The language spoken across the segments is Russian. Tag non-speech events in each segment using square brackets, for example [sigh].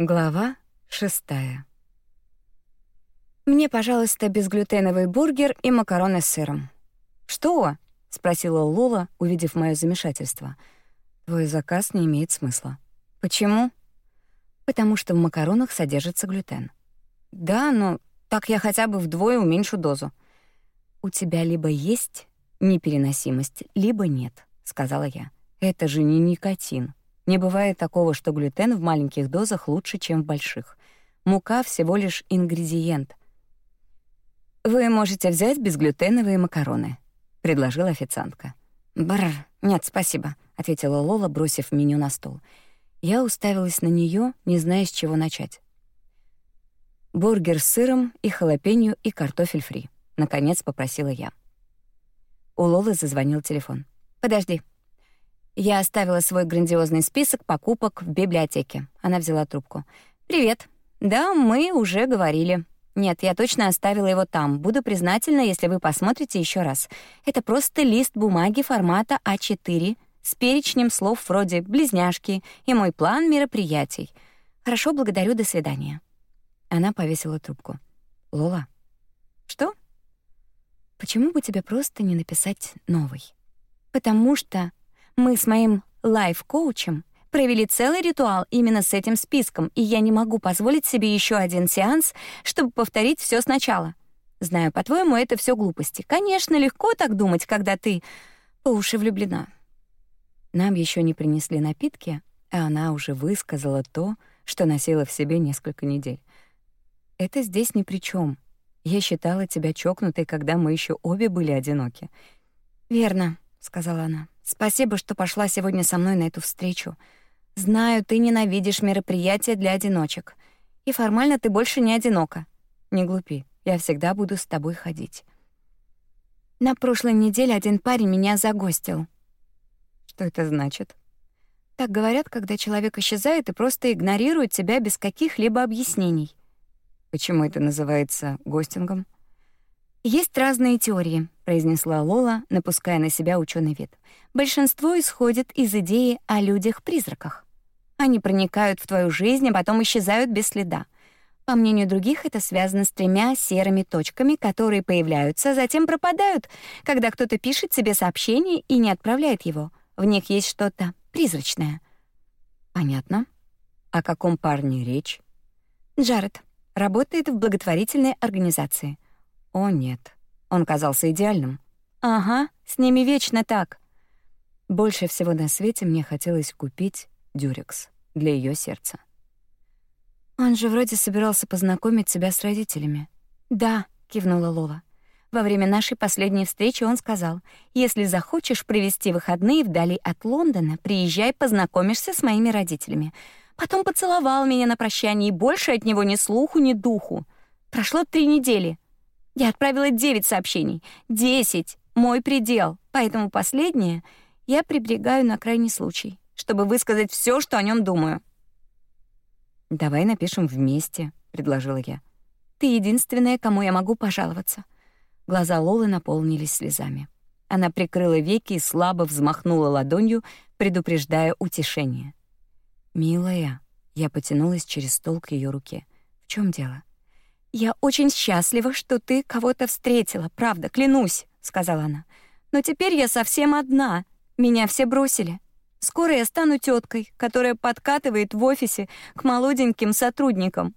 Глава шестая. Мне, пожалуйста, безглютеновый бургер и макароны с сыром. Что? спросила Лола, увидев моё замешательство. Твой заказ не имеет смысла. Почему? Потому что в макаронах содержится глютен. Да, но так я хотя бы вдвое уменьшу дозу. У тебя либо есть непереносимость, либо нет, сказала я. Это же не никотин. Не бывает такого, что глютен в маленьких дозах лучше, чем в больших. Мука всего лишь ингредиент. Вы можете взять безглютеновые макароны, предложила официантка. Брр, нет, спасибо, ответила Лола, бросив меню на стол. Я уставилась на нее, не зная, с чего начать. Бургер с сыром и халапеньо и картофель фри, наконец попросила я. У Лолы зазвонил телефон. Подожди, я оставила свой грандиозный список покупок в библиотеке. Она взяла трубку. Привет. Да, мы уже говорили. Нет, я точно оставила его там. Буду признательна, если вы посмотрите еще раз. Это просто лист бумаги формата А4 с перечнем слов вроде близняшки и мой план мероприятий. Хорошо, благодарю, до свидания. Она повесила трубку. Лола. Что? Почему бы тебе просто не написать новый? Потому что мы с моим лайф-коучем провели целый ритуал именно с этим списком, и я не могу позволить себе еще один сеанс, чтобы повторить все сначала. Знаю, по-твоему, это все глупости. Конечно, легко так думать, когда ты по уши влюблена. Нам еще не принесли напитки, а она уже высказала то, что носила в себе несколько недель. Это здесь ни при чем. Я считала тебя чокнутой, когда мы еще обе были одиноки. Верно, сказала она. Спасибо, что пошла сегодня со мной на эту встречу. Знаю, ты ненавидишь мероприятия для одиночек. И формально ты больше не одинока. Не глупи. Я всегда буду с тобой ходить. На прошлой неделе один парень меня загостил. Что это значит? Так говорят, когда человек исчезает и просто игнорирует тебя без каких-либо объяснений. Почему это называется гостингом? Есть разные теории, произнесла Лола, напуская на себя ученый вид. Большинство исходит из идеи о людях-призраках. Они проникают в твою жизнь, а потом исчезают без следа. По мнению других, это связано с тремя серыми точками, которые появляются, затем пропадают, когда кто-то пишет тебе сообщение и не отправляет его. В них есть что-то призрачное. Понятно. О каком парне речь? Джаред работает в благотворительной организации. О, нет. Он казался идеальным. Ага, с ними вечно так. Больше всего на свете мне хотелось купить дюрекс для ее сердца. Он же вроде собирался познакомить тебя с родителями. Да, кивнула Лола. Во время нашей последней встречи он сказал: "Если захочешь провести выходные вдали от Лондона, приезжай, познакомишься с моими родителями". Потом поцеловал меня на прощание, и больше от него ни слуху, ни духу. Прошло три недели. Я отправила девять сообщений. Десять — мой предел, поэтому последнее я приберегаю на крайний случай, чтобы высказать все, что о нем думаю. «Давай напишем вместе», — предложила я. «Ты единственная, кому я могу пожаловаться». Глаза Лолы наполнились слезами. Она прикрыла веки и слабо взмахнула ладонью, предупреждая утешение. «Милая», — я потянулась через стол к ее руке. «В чем дело?» «Я очень счастлива, что ты кого-то встретила, правда, клянусь», — сказала она. «Но теперь я совсем одна. Меня все бросили. Скоро я стану теткой, которая подкатывает в офисе к молоденьким сотрудникам».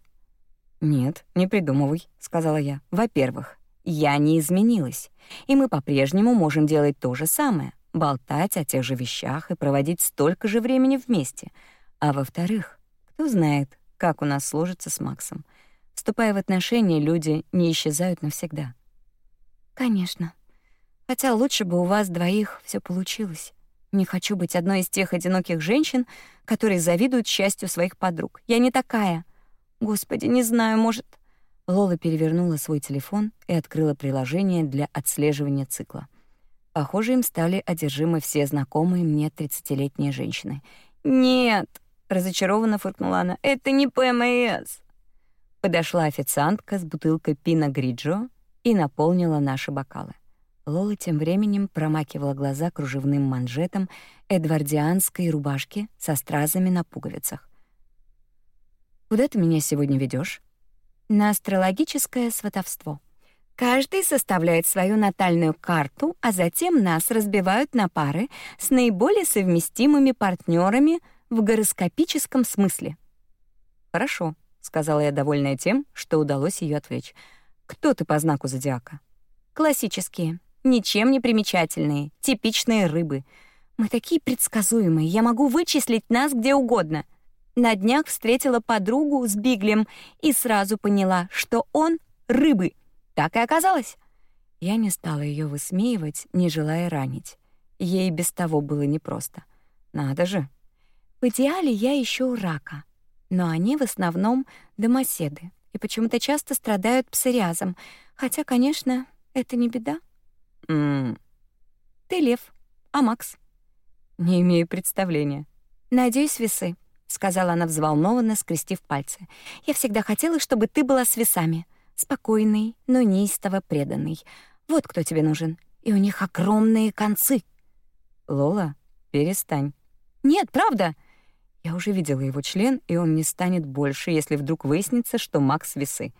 «Нет, не придумывай», — сказала я. «Во-первых, я не изменилась, и мы по-прежнему можем делать то же самое, болтать о тех же вещах и проводить столько же времени вместе. А во-вторых, кто знает, как у нас сложится с Максом. Вступая в отношения, люди не исчезают навсегда. Конечно. Хотя лучше бы у вас двоих все получилось. Не хочу быть одной из тех одиноких женщин, которые завидуют счастью своих подруг. Я не такая. Господи, не знаю, может... Лола перевернула свой телефон и открыла приложение для отслеживания цикла. Похоже, им стали одержимы все знакомые мне тридцатилетние женщины. «Нет!» — разочарованно фыркнула она. «Это не ПМС!» Подошла официантка с бутылкой пино гриджо и наполнила наши бокалы. Лола тем временем промакивала глаза кружевным манжетом эдвардианской рубашки со стразами на пуговицах. Куда ты меня сегодня ведешь? На астрологическое сватовство. Каждый составляет свою натальную карту, а затем нас разбивают на пары с наиболее совместимыми партнерами в гороскопическом смысле. Хорошо, сказала я, довольная тем, что удалось ее отвлечь. Кто ты по знаку зодиака? Классические, ничем не примечательные, типичные рыбы. Мы такие предсказуемые, я могу вычислить нас где угодно. На днях встретила подругу с Биглем и сразу поняла, что он — рыбы. Так и оказалось. Я не стала ее высмеивать, не желая ранить. Ей без того было непросто. Надо же. В идеале я еще рака, но они в основном домоседы и почему-то часто страдают псориазом, хотя, конечно, это не беда. М. Ты лев, а Макс? Не имею представления. Надеюсь, весы сказала она взволнованно, скрестив пальцы. Я всегда хотела, чтобы ты была с весами, спокойной, но неистово преданной. Вот кто тебе нужен. И у них огромные концы. Лола, перестань. Нет, правда. Я уже видела его член, и он не станет больше, если вдруг выяснится, что Макс весы.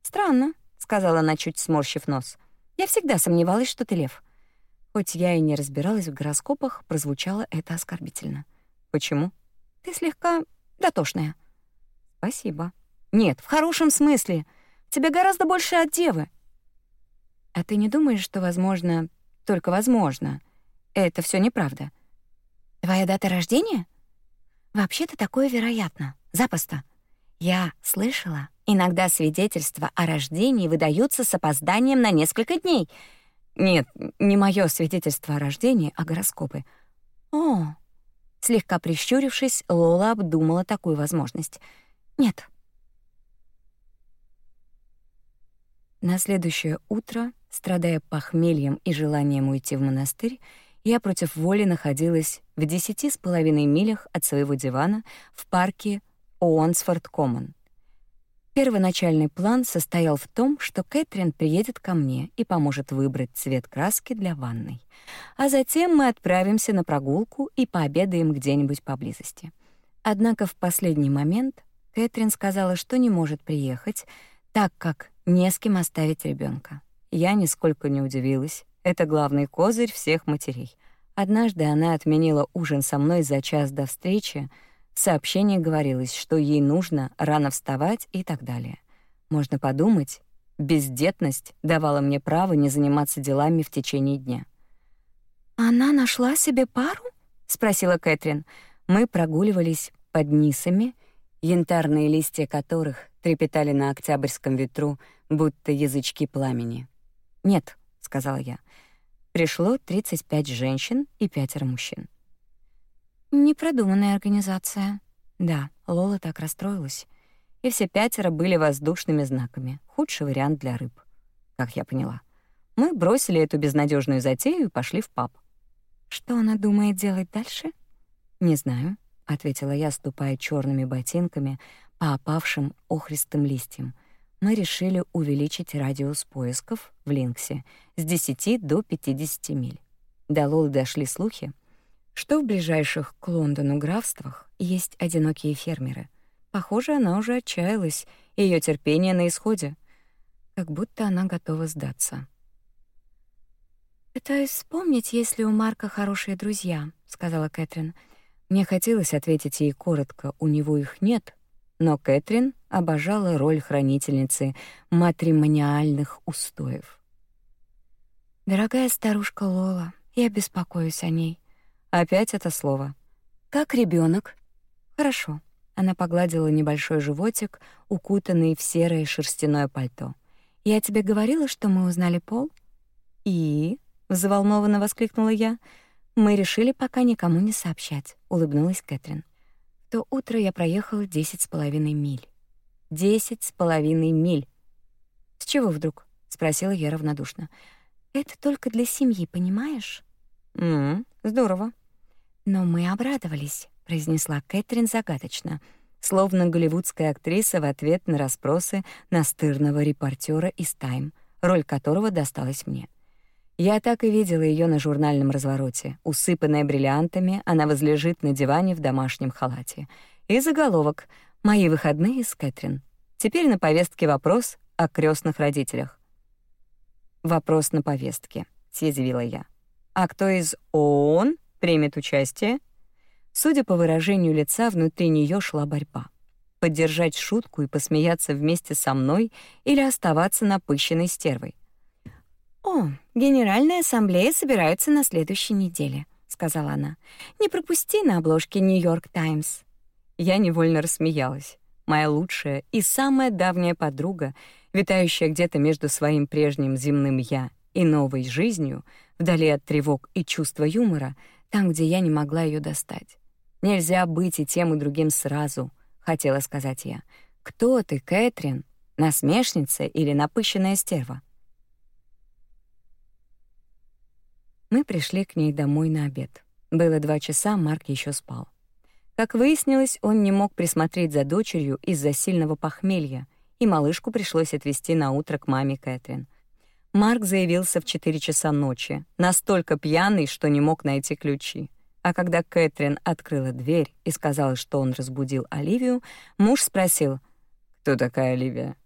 Странно, сказала она, чуть сморщив нос. Я всегда сомневалась, что ты лев. Хоть я и не разбиралась в гороскопах, прозвучало это оскорбительно. Почему? Ты слегка дотошная. Спасибо. Нет, в хорошем смысле. Тебе гораздо больше от девы. А ты не думаешь, что, возможно, только возможно, это все неправда? Твоя дата рождения? Вообще-то такое вероятно. Запросто. Я слышала, иногда свидетельства о рождении выдаются с опозданием на несколько дней. Нет, не мое свидетельство о рождении, а гороскопы. О, Слегка прищурившись, Лола обдумала такую возможность. Нет. На следующее утро, страдая похмельем и желанием уйти в монастырь, я против воли находилась в десяти с половиной милях от своего дивана в парке Оуансфорд-Коммон. Первоначальный план состоял в том, что Кэтрин приедет ко мне и поможет выбрать цвет краски для ванной. А затем мы отправимся на прогулку и пообедаем где-нибудь поблизости. Однако в последний момент Кэтрин сказала, что не может приехать, так как не с кем оставить ребенка. Я нисколько не удивилась. Это главный козырь всех матерей. Однажды она отменила ужин со мной за час до встречи, в сообщении говорилось, что ей нужно рано вставать и так далее. Можно подумать, бездетность давала мне право не заниматься делами в течение дня. «Она нашла себе пару?» — спросила Кэтрин. Мы прогуливались под нисами, янтарные листья которых трепетали на октябрьском ветру, будто язычки пламени. «Нет», — сказала я. Пришло 35 женщин и пятеро мужчин. Непродуманная организация. Да, Лола так расстроилась. И все пятеро были воздушными знаками. Худший вариант для рыб, как я поняла. Мы бросили эту безнадежную затею и пошли в паб. Что она думает делать дальше? Не знаю, ответила я, ступая черными ботинками по опавшим охристым листьям. Мы решили увеличить радиус поисков в Линксе с 10 до 50 миль. До Лолы дошли слухи, что в ближайших к Лондону графствах есть одинокие фермеры. Похоже, она уже отчаялась, её терпение на исходе. Как будто она готова сдаться. «Пытаюсь вспомнить, есть ли у Марка хорошие друзья», — сказала Кэтрин. Мне хотелось ответить ей коротко, у него их нет, но Кэтрин обожала роль хранительницы матримониальных устоев. «Дорогая старушка Лола, я беспокоюсь о ней. Опять это слово. Как ребенок. Хорошо. Она погладила небольшой животик, укутанный в серое шерстяное пальто. Я тебе говорила, что мы узнали пол? И взволнованно воскликнула я. Мы решили пока никому не сообщать, улыбнулась Кэтрин. То утро я проехала десять с половиной миль. Десять с половиной миль. С чего вдруг? спросила я равнодушно. Это только для семьи, понимаешь? М, здорово. «Но мы обрадовались», — произнесла Кэтрин загадочно, словно голливудская актриса в ответ на расспросы настырного репортера из «Тайм», роль которого досталась мне. Я так и видела ее на журнальном развороте. Усыпанная бриллиантами, она возлежит на диване в домашнем халате. И заголовок Мои выходные с Кэтрин. Теперь на повестке вопрос о крестных родителях. Вопрос на повестке, съязвила я. А кто из ООН примет участие? Судя по выражению лица, внутри нее шла борьба. Поддержать шутку и посмеяться вместе со мной или оставаться напыщенной стервой. «О, Генеральная ассамблея собирается на следующей неделе», — сказала она. «Не пропусти на обложке «Нью-Йорк Таймс». Я невольно рассмеялась. Моя лучшая и самая давняя подруга, витающая где-то между своим прежним земным «я» и новой жизнью, вдали от тревог и чувства юмора, там, где я не могла ее достать. Нельзя быть и тем, и другим сразу, хотела сказать я. Кто ты, Кэтрин? Насмешница или напыщенная стерва? Мы пришли к ней домой на обед. Было два часа, Марк еще спал. Как выяснилось, он не мог присмотреть за дочерью из-за сильного похмелья, и малышку пришлось отвезти на утро к маме Кэтрин. Марк заявился в 4 часа ночи, настолько пьяный, что не мог найти ключи. А когда Кэтрин открыла дверь и сказала, что он разбудил Оливию, муж спросил: "Кто такая Оливия?"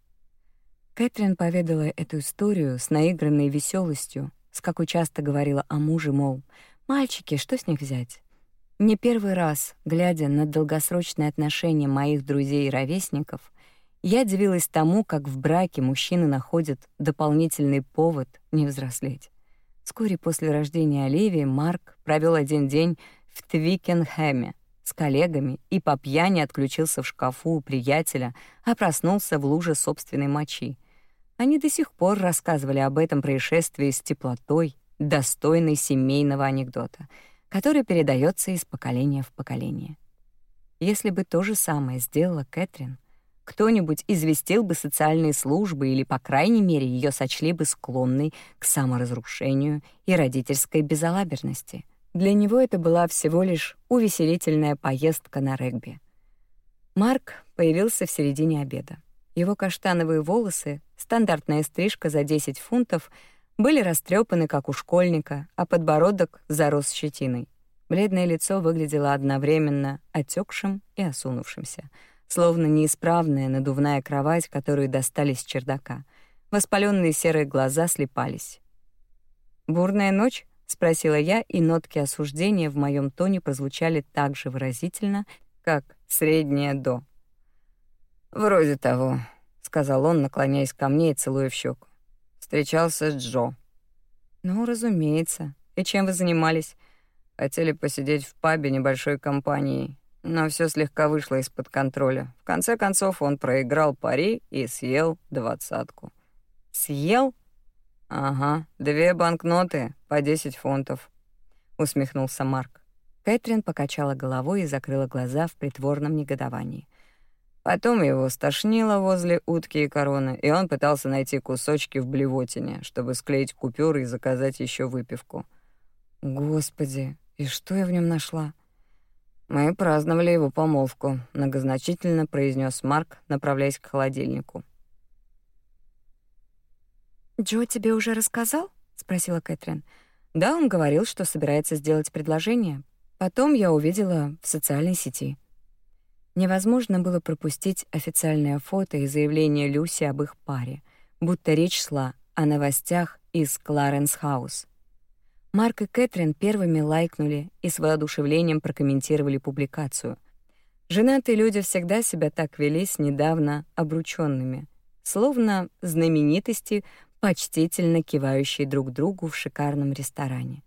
Кэтрин поведала эту историю с наигранной веселостью, с какой часто говорила о муже, мол, «Мальчики, что с них взять?» Не первый раз, глядя на долгосрочные отношения моих друзей и ровесников, я удивилась тому, как в браке мужчины находят дополнительный повод не взрослеть. Вскоре после рождения Оливии Марк провел один день в Твикенхэме с коллегами и по пьяни отключился в шкафу у приятеля, а проснулся в луже собственной мочи — они до сих пор рассказывали об этом происшествии с теплотой, достойной семейного анекдота, который передается из поколения в поколение. Если бы то же самое сделала Кэтрин, кто-нибудь известил бы социальные службы или, по крайней мере, ее сочли бы склонной к саморазрушению и родительской безалаберности. Для него это была всего лишь увеселительная поездка на регби. Марк появился в середине обеда. Его каштановые волосы, стандартная стрижка за 10 фунтов, были растрепаны, как у школьника, а подбородок зарос щетиной. Бледное лицо выглядело одновременно отекшим и осунувшимся, словно неисправная надувная кровать, которую достали с чердака. Воспаленные серые глаза слепались. «Бурная ночь?» — спросила я, и нотки осуждения в моем тоне прозвучали так же выразительно, как «среднее до». «Вроде того», — сказал он, наклоняясь ко мне и целуя в щеку. «Встречался с Джо». «Ну, разумеется. И чем вы занимались?» «Хотели посидеть в пабе небольшой компанией, но все слегка вышло из-под контроля. В конце концов он проиграл пари и съел двадцатку». «Съел?» «Ага, две банкноты по десять фунтов», — усмехнулся Марк. Кэтрин покачала головой и закрыла глаза в притворном негодовании. Потом его стошнило возле утки и короны, и он пытался найти кусочки в блевотине, чтобы склеить купюры и заказать еще выпивку. Господи, и что я в нем нашла? Мы праздновали его помолвку, многозначительно произнес Марк, направляясь к холодильнику. Джо тебе уже рассказал? спросила Кэтрин. Да, он говорил, что собирается сделать предложение. Потом я увидела в социальной сети. Невозможно было пропустить официальное фото и заявление Люси об их паре, будто речь шла о новостях из Кларенс-хаус. Марк и Кэтрин первыми лайкнули и с воодушевлением прокомментировали публикацию. Женатые люди всегда себя так вели с недавно обручёнными, словно знаменитости, почтительно кивающие друг другу в шикарном ресторане.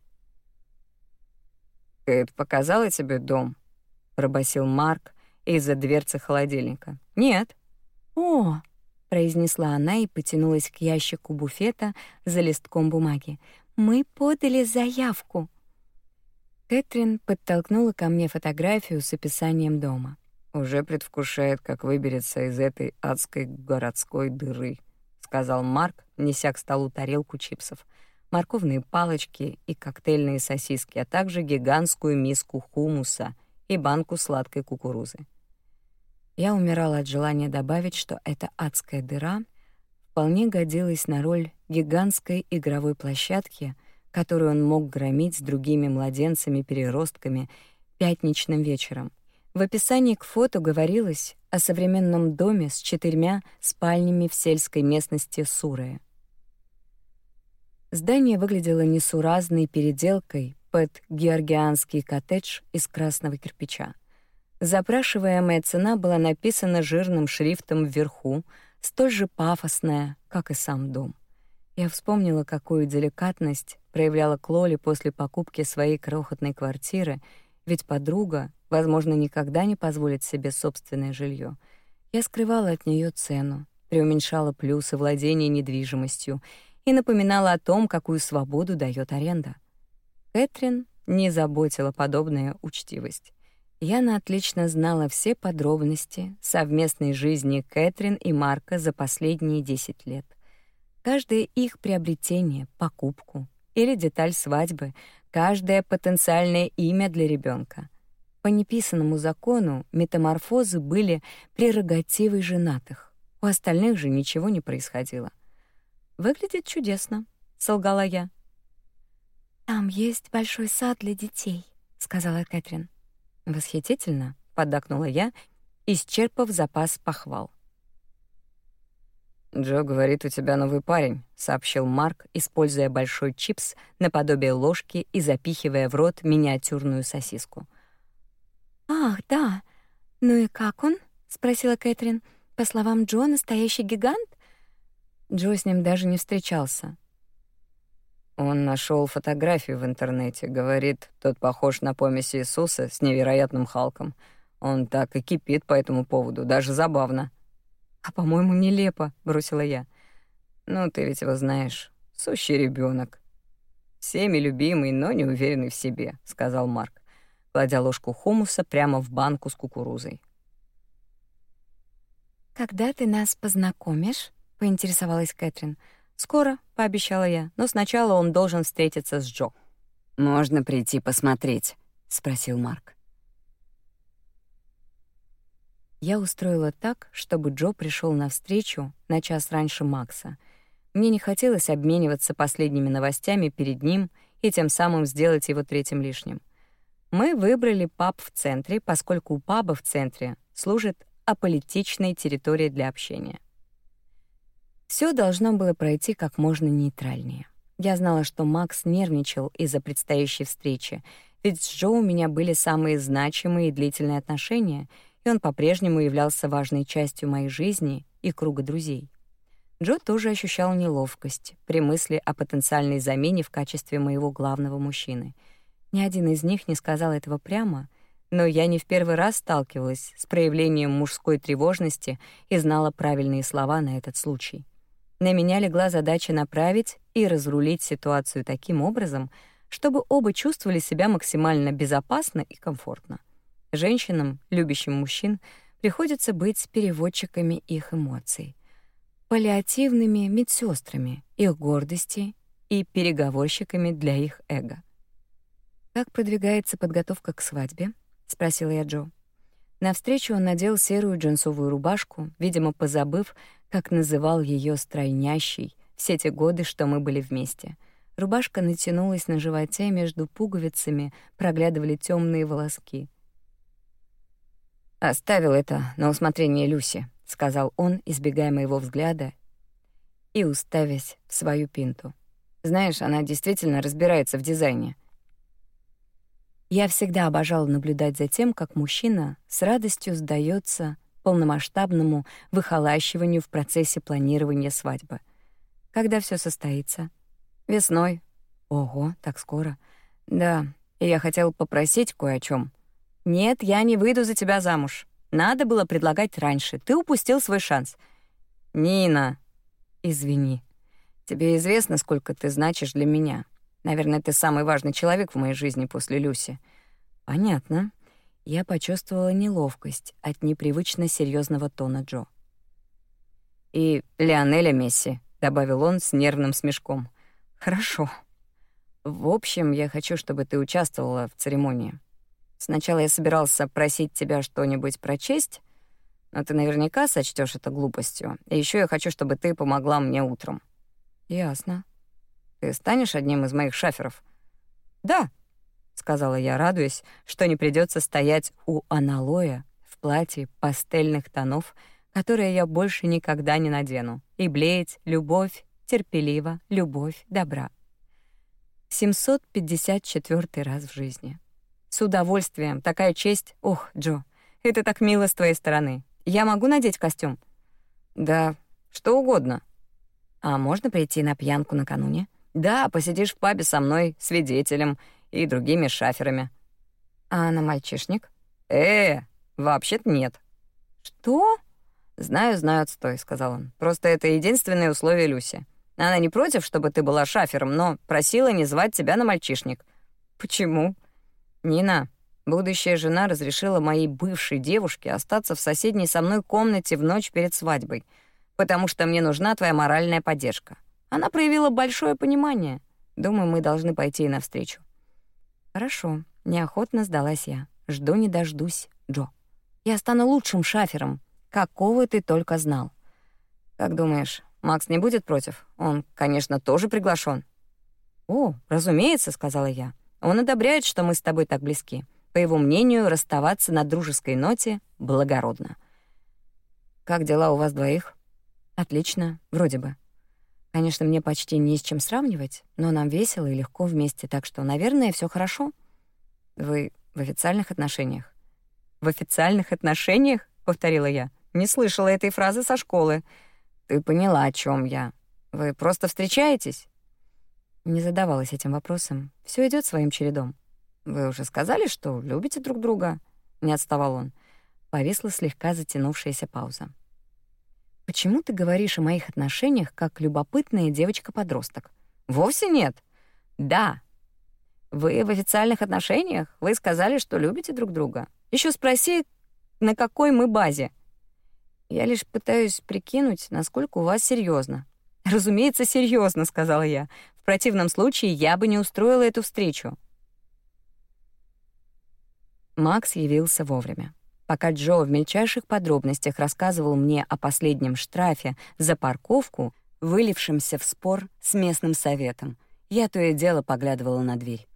«Кэт показала тебе дом?» — пробасил Марк, из-за дверцы холодильника. «Нет». «О!» — произнесла она и потянулась к ящику буфета за листком бумаги. «Мы подали заявку». Кэтрин подтолкнула ко мне фотографию с описанием дома. «Уже предвкушает, как выберется из этой адской городской дыры», — сказал Марк, неся к столу тарелку чипсов, морковные палочки и коктейльные сосиски, а также гигантскую миску хумуса и банку сладкой кукурузы. Я умирала от желания добавить, что эта адская дыра вполне годилась на роль гигантской игровой площадки, которую он мог громить с другими младенцами-переростками пятничным вечером, В описании к фото говорилось о современном доме с четырьмя спальнями в сельской местности Сурая. Здание выглядело несуразной переделкой под георгианский коттедж из красного кирпича. Запрашиваемая цена была написана жирным шрифтом вверху, столь же пафосная, как и сам дом. Я вспомнила, какую деликатность проявляла Клоли после покупки своей крохотной квартиры, ведь подруга, возможно, никогда не позволит себе собственное жилье. Я скрывала от нее цену, преуменьшала плюсы владения недвижимостью и напоминала о том, какую свободу дает аренда. Кэтрин не заботила подобная учтивость. Яна отлично знала все подробности совместной жизни Кэтрин и Марка за последние 10 лет. Каждое их приобретение, покупку или деталь свадьбы, каждое потенциальное имя для ребенка. По неписанному закону метаморфозы были прерогативой женатых. У остальных же ничего не происходило. Выглядит чудесно, солгала я. Там есть большой сад для детей, сказала Кэтрин. Восхитительно, поддакнула я, исчерпав запас похвал. Джо говорит, у тебя новый парень, сообщил Марк, используя большой чипс наподобие ложки и запихивая в рот миниатюрную сосиску. Ах, да. Ну и как он? спросила Кэтрин. По словам Джо, настоящий гигант? Джо с ним даже не встречался. Он нашел фотографию в интернете, говорит, тот похож на помесь Иисуса с невероятным Халком. Он так и кипит по этому поводу, даже забавно. А по-моему, нелепо, бросила я. Ну, ты ведь его знаешь, сущий ребенок. Всеми любимый, но не уверенный в себе, сказал Марк, кладя ложку хумуса прямо в банку с кукурузой. Когда ты нас познакомишь? поинтересовалась Кэтрин. «Скоро», — пообещала я, «но сначала он должен встретиться с Джо». «Можно прийти посмотреть?» — спросил Марк. Я устроила так, чтобы Джо пришел на встречу на час раньше Макса. Мне не хотелось обмениваться последними новостями перед ним и тем самым сделать его третьим лишним. Мы выбрали паб в центре, поскольку у паба в центре служит аполитичной территорией для общения. Все должно было пройти как можно нейтральнее. Я знала, что Макс нервничал из-за предстоящей встречи, ведь с Джо у меня были самые значимые и длительные отношения, и он по-прежнему являлся важной частью моей жизни и круга друзей. Джо тоже ощущал неловкость при мысли о потенциальной замене в качестве моего главного мужчины. Ни один из них не сказал этого прямо, но я не в первый раз сталкивалась с проявлением мужской тревожности и знала правильные слова на этот случай. На меня легла задача направить и разрулить ситуацию таким образом, чтобы оба чувствовали себя максимально безопасно и комфортно. Женщинам, любящим мужчин, приходится быть переводчиками их эмоций, паллиативными медсестрами их гордости и переговорщиками для их эго. «Как продвигается подготовка к свадьбе?» — спросила я Джо. На встречу он надел серую джинсовую рубашку, видимо, позабыв, как называл ее стройнящий все те годы, что мы были вместе. Рубашка натянулась на животе, между пуговицами проглядывали темные волоски. «Оставил это на усмотрение Люси», — сказал он, избегая моего взгляда и уставясь в свою пинту. «Знаешь, она действительно разбирается в дизайне». Я всегда обожал наблюдать за тем, как мужчина с радостью сдается полномасштабному выхолащиванию в процессе планирования свадьбы. Когда все состоится? Весной. Ого, так скоро. Да, и я хотел попросить кое о чем. Нет, я не выйду за тебя замуж. Надо было предлагать раньше. Ты упустил свой шанс. Нина, извини. Тебе известно, сколько ты значишь для меня. Наверное, ты самый важный человек в моей жизни после Люси. Понятно я почувствовала неловкость от непривычно серьезного тона Джо. «И Лионеля Месси», — добавил он с нервным смешком. «Хорошо. В общем, я хочу, чтобы ты участвовала в церемонии. Сначала я собирался просить тебя что-нибудь прочесть, но ты наверняка сочтешь это глупостью. И еще я хочу, чтобы ты помогла мне утром». «Ясно. Ты станешь одним из моих шаферов?» «Да», сказала я, радуясь, что не придется стоять у аналоя в платье пастельных тонов, которое я больше никогда не надену, и блеять «любовь, терпеливо, любовь, добра». 754 раз в жизни. С удовольствием, такая честь. Ох, Джо, это так мило с твоей стороны. Я могу надеть костюм? Да, что угодно. А можно прийти на пьянку накануне? Да, посидишь в пабе со мной, свидетелем и другими шаферами. А на мальчишник? Э, вообще-то нет. Что? Знаю, знаю, отстой, сказал он. Просто это единственное условие Люси. Она не против, чтобы ты была шафером, но просила не звать тебя на мальчишник. Почему? Нина, будущая жена разрешила моей бывшей девушке остаться в соседней со мной комнате в ночь перед свадьбой, потому что мне нужна твоя моральная поддержка. Она проявила большое понимание. Думаю, мы должны пойти ей навстречу. Хорошо, неохотно сдалась я. Жду не дождусь, Джо. Я стану лучшим шафером, какого ты только знал. Как думаешь, Макс не будет против? Он, конечно, тоже приглашен. О, разумеется, сказала я. Он одобряет, что мы с тобой так близки. По его мнению, расставаться на дружеской ноте благородно. Как дела у вас двоих? Отлично, вроде бы. Конечно, мне почти не с чем сравнивать, но нам весело и легко вместе, так что, наверное, все хорошо. Вы в официальных отношениях? В официальных отношениях? повторила я. Не слышала этой фразы со школы. Ты поняла, о чем я. Вы просто встречаетесь? Не задавалась этим вопросом. Все идет своим чередом. Вы уже сказали, что любите друг друга? Не отставал он. Повисла слегка затянувшаяся пауза. Почему ты говоришь о моих отношениях как любопытная девочка-подросток? Вовсе нет. Да. Вы в официальных отношениях? Вы сказали, что любите друг друга. Еще спроси, на какой мы базе. Я лишь пытаюсь прикинуть, насколько у вас серьезно. [laughs] Разумеется, серьезно, сказала я. В противном случае я бы не устроила эту встречу. Макс явился вовремя. Пока Джо в мельчайших подробностях рассказывал мне о последнем штрафе за парковку, вылившемся в спор с местным советом, я то и дело поглядывала на дверь.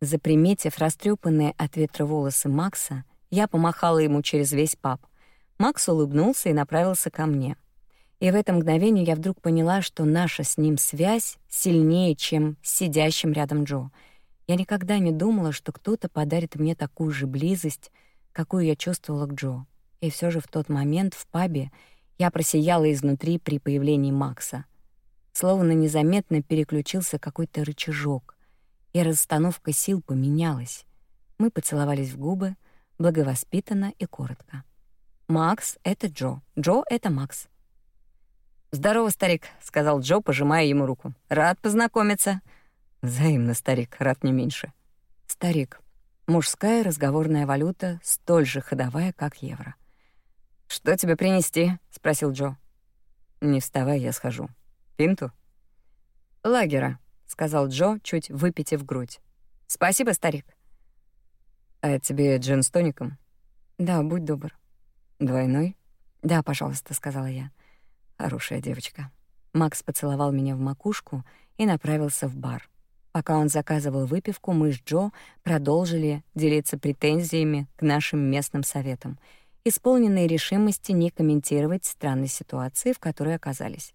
Заприметив растрепанные от ветра волосы Макса, я помахала ему через весь паб — Макс улыбнулся и направился ко мне. И в это мгновение я вдруг поняла, что наша с ним связь сильнее, чем с сидящим рядом Джо. Я никогда не думала, что кто-то подарит мне такую же близость, какую я чувствовала к Джо. И все же в тот момент в пабе я просияла изнутри при появлении Макса. Словно незаметно переключился какой-то рычажок, и расстановка сил поменялась. Мы поцеловались в губы, благовоспитанно и коротко. Макс — это Джо. Джо — это Макс. «Здорово, старик», — сказал Джо, пожимая ему руку. «Рад познакомиться». «Взаимно, старик, рад не меньше». «Старик. Мужская разговорная валюта, столь же ходовая, как евро». «Что тебе принести?» — спросил Джо. «Не вставай, я схожу. Пинту?» «Лагера», — сказал Джо, чуть выпитив грудь. «Спасибо, старик». «А тебе джин с тоником?» «Да, будь добр». «Двойной?» «Да, пожалуйста», — сказала я. «Хорошая девочка». Макс поцеловал меня в макушку и направился в бар. Пока он заказывал выпивку, мы с Джо продолжили делиться претензиями к нашим местным советам, исполненные решимости не комментировать странные ситуации, в которой оказались.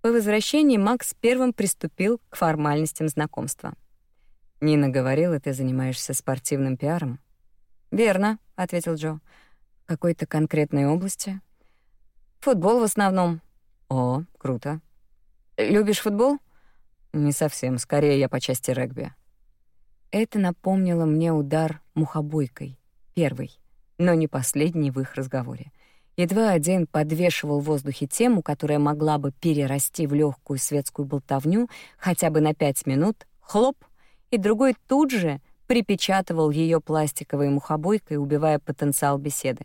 По возвращении Макс первым приступил к формальностям знакомства. «Нина говорила, ты занимаешься спортивным пиаром?» «Верно», — ответил Джо какой-то конкретной области? Футбол в основном. О, круто. Любишь футбол? Не совсем, скорее я по части регби. Это напомнило мне удар мухобойкой, первый, но не последний в их разговоре. Едва один подвешивал в воздухе тему, которая могла бы перерасти в легкую светскую болтовню хотя бы на пять минут, хлоп, и другой тут же припечатывал ее пластиковой мухобойкой, убивая потенциал беседы.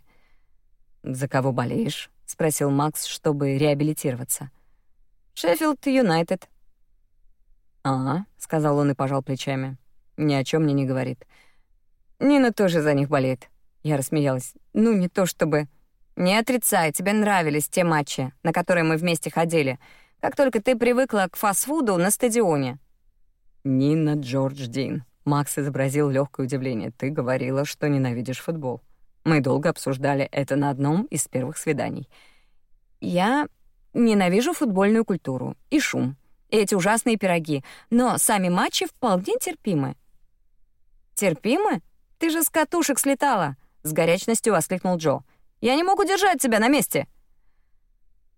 «За кого болеешь?» — спросил Макс, чтобы реабилитироваться. «Шеффилд Юнайтед». «А», — сказал он и пожал плечами. «Ни о чем мне не говорит». «Нина тоже за них болеет». Я рассмеялась. «Ну, не то чтобы...» «Не отрицай, тебе нравились те матчи, на которые мы вместе ходили, как только ты привыкла к фастфуду на стадионе». «Нина Джордж Дин», Макс изобразил легкое удивление. «Ты говорила, что ненавидишь футбол. Мы долго обсуждали это на одном из первых свиданий. Я ненавижу футбольную культуру и шум, эти ужасные пироги, но сами матчи вполне терпимы». «Терпимы? Ты же с катушек слетала!» — с горячностью воскликнул Джо. «Я не могу держать тебя на месте!»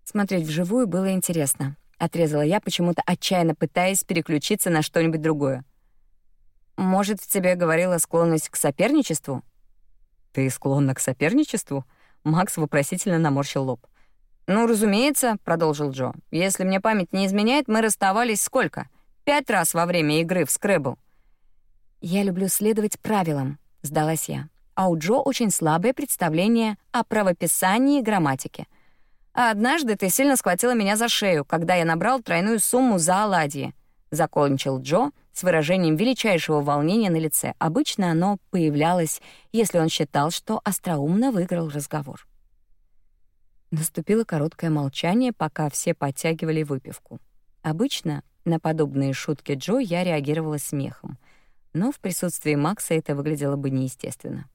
Смотреть вживую было интересно. Отрезала я, почему-то отчаянно пытаясь переключиться на что-нибудь другое. Может, в тебе говорила склонность к соперничеству? Ты склонна к соперничеству? Макс вопросительно наморщил лоб. Ну, разумеется, продолжил Джо. Если мне память не изменяет, мы расставались сколько? Пять раз во время игры в скребл. Я люблю следовать правилам, сдалась я. А у Джо очень слабое представление о правописании и грамматике. А однажды ты сильно схватила меня за шею, когда я набрал тройную сумму за оладьи, закончил Джо с выражением величайшего волнения на лице. Обычно оно появлялось, если он считал, что остроумно выиграл разговор. Наступило короткое молчание, пока все подтягивали выпивку. Обычно на подобные шутки Джо я реагировала смехом, но в присутствии Макса это выглядело бы неестественно.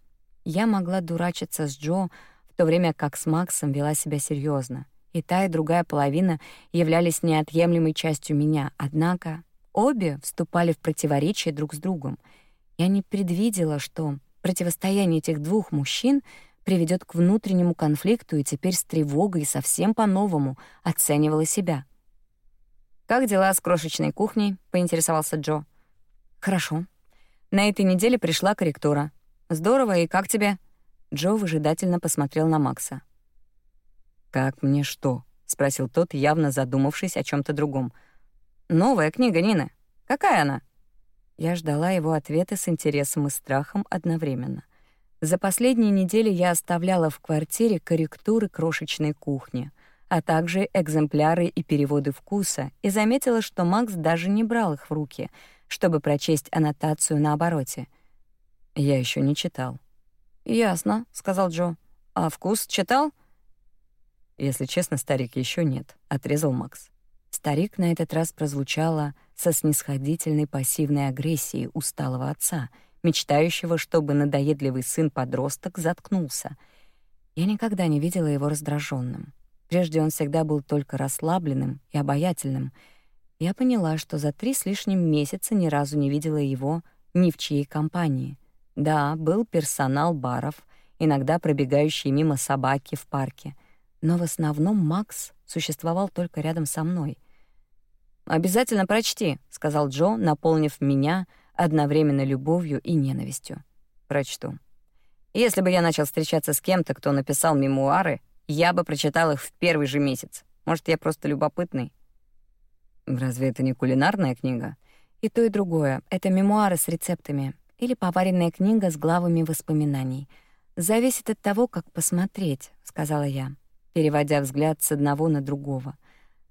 Я могла дурачиться с Джо, в то время как с Максом вела себя серьезно. И та, и другая половина являлись неотъемлемой частью меня, однако Обе вступали в противоречие друг с другом. Я не предвидела, что противостояние этих двух мужчин приведет к внутреннему конфликту и теперь с тревогой совсем по-новому оценивала себя. «Как дела с крошечной кухней?» — поинтересовался Джо. «Хорошо. На этой неделе пришла корректура. Здорово, и как тебе?» Джо выжидательно посмотрел на Макса. «Как мне что?» — спросил тот, явно задумавшись о чем то другом — Новая книга Нины. Какая она? Я ждала его ответа с интересом и страхом одновременно. За последние недели я оставляла в квартире корректуры крошечной кухни, а также экземпляры и переводы вкуса, и заметила, что Макс даже не брал их в руки, чтобы прочесть аннотацию на обороте. Я еще не читал. «Ясно», — сказал Джо. «А вкус читал?» «Если честно, старик, еще нет», — отрезал Макс. Старик на этот раз прозвучало со снисходительной пассивной агрессией усталого отца, мечтающего, чтобы надоедливый сын-подросток заткнулся. Я никогда не видела его раздраженным. Прежде он всегда был только расслабленным и обаятельным. Я поняла, что за три с лишним месяца ни разу не видела его ни в чьей компании. Да, был персонал баров, иногда пробегающие мимо собаки в парке, но в основном Макс существовал только рядом со мной. «Обязательно прочти», — сказал Джо, наполнив меня одновременно любовью и ненавистью. «Прочту. Если бы я начал встречаться с кем-то, кто написал мемуары, я бы прочитал их в первый же месяц. Может, я просто любопытный?» «Разве это не кулинарная книга?» «И то, и другое. Это мемуары с рецептами. Или поваренная книга с главами воспоминаний. Зависит от того, как посмотреть», — сказала я переводя взгляд с одного на другого,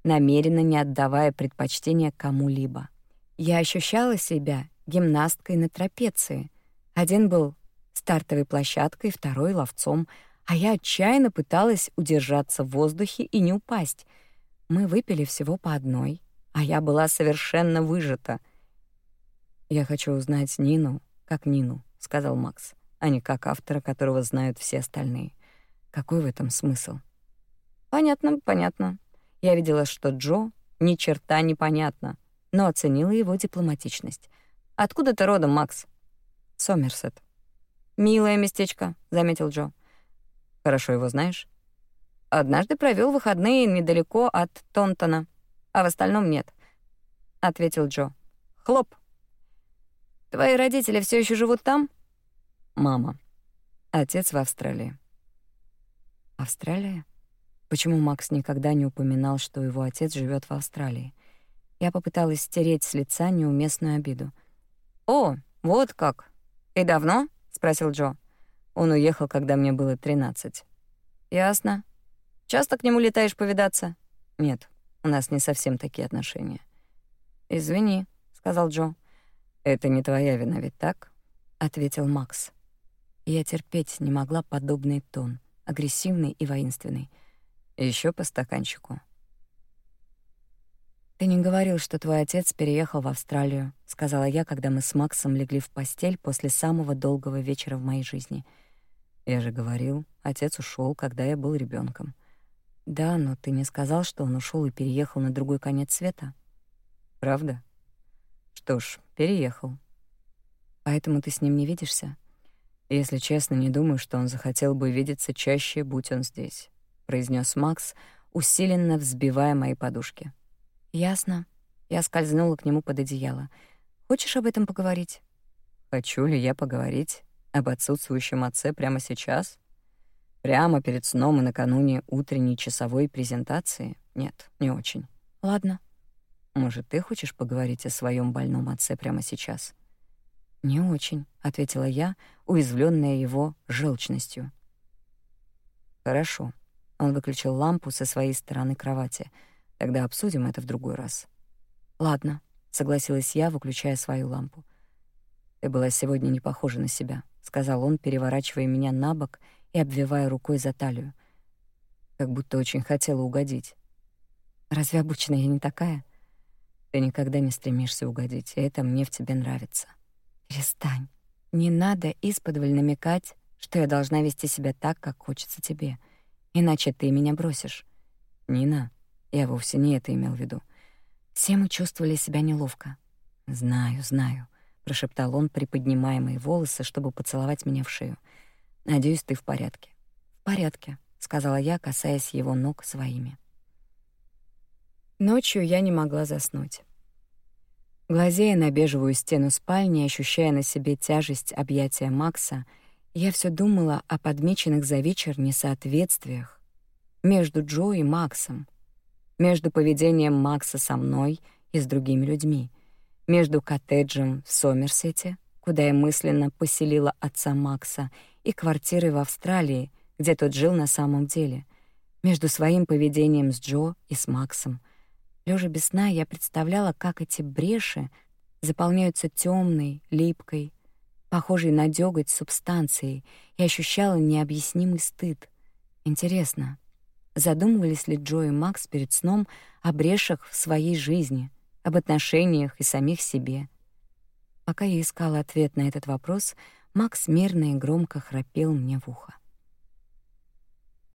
намеренно не отдавая предпочтения кому-либо. Я ощущала себя гимнасткой на трапеции. Один был стартовой площадкой, второй — ловцом, а я отчаянно пыталась удержаться в воздухе и не упасть. Мы выпили всего по одной, а я была совершенно выжата. «Я хочу узнать Нину, как Нину», — сказал Макс, а не как автора, которого знают все остальные. Какой в этом смысл? Понятно, понятно. Я видела, что Джо ни черта не понятно, но оценила его дипломатичность. Откуда ты родом, Макс? Сомерсет. Милое местечко, заметил Джо. Хорошо его знаешь? Однажды провел выходные недалеко от Тонтона, а в остальном нет, ответил Джо. Хлоп. Твои родители все еще живут там? Мама. Отец в Австралии. Австралия? Почему Макс никогда не упоминал, что его отец живет в Австралии? Я попыталась стереть с лица неуместную обиду. «О, вот как! И давно?» — спросил Джо. Он уехал, когда мне было тринадцать. «Ясно. Часто к нему летаешь повидаться?» «Нет, у нас не совсем такие отношения». «Извини», — сказал Джо. «Это не твоя вина, ведь так?» — ответил Макс. Я терпеть не могла подобный тон, агрессивный и воинственный. Еще по стаканчику. Ты не говорил, что твой отец переехал в Австралию, сказала я, когда мы с Максом легли в постель после самого долгого вечера в моей жизни. Я же говорил, отец ушел, когда я был ребенком. Да, но ты не сказал, что он ушел и переехал на другой конец света. Правда? Что ж, переехал. Поэтому ты с ним не видишься? Если честно, не думаю, что он захотел бы видеться чаще, будь он здесь, произнес Макс, усиленно взбивая мои подушки. Ясно. Я скользнула к нему под одеяло. Хочешь об этом поговорить? Хочу ли я поговорить об отсутствующем отце прямо сейчас? Прямо перед сном и накануне утренней часовой презентации? Нет, не очень. Ладно. Может, ты хочешь поговорить о своем больном отце прямо сейчас? Не очень, ответила я, уязвленная его желчностью. Хорошо. Он выключил лампу со своей стороны кровати. Тогда обсудим это в другой раз. Ладно, согласилась я, выключая свою лампу. Ты была сегодня не похожа на себя, сказал он, переворачивая меня на бок и обвивая рукой за талию. Как будто очень хотела угодить. Разве обычно я не такая? Ты никогда не стремишься угодить, и это мне в тебе нравится. Перестань. Не надо исподволь намекать, что я должна вести себя так, как хочется тебе, иначе ты меня бросишь. Нина, я вовсе не это имел в виду. Все мы чувствовали себя неловко. Знаю, знаю, прошептал он, приподнимая мои волосы, чтобы поцеловать меня в шею. Надеюсь, ты в порядке. В порядке, сказала я, касаясь его ног своими. Ночью я не могла заснуть. Глазея на бежевую стену спальни, ощущая на себе тяжесть объятия Макса, я все думала о подмеченных за вечер несоответствиях между Джо и Максом, между поведением Макса со мной и с другими людьми, между коттеджем в Сомерсете, куда я мысленно поселила отца Макса, и квартирой в Австралии, где тот жил на самом деле, между своим поведением с Джо и с Максом. Лежа без сна, я представляла, как эти бреши заполняются темной, липкой, похожей на дёготь субстанцией, и ощущала необъяснимый стыд. Интересно, Задумывались ли Джо и Макс перед сном о брешах в своей жизни, об отношениях и самих себе? Пока я искала ответ на этот вопрос, Макс мирно и громко храпел мне в ухо.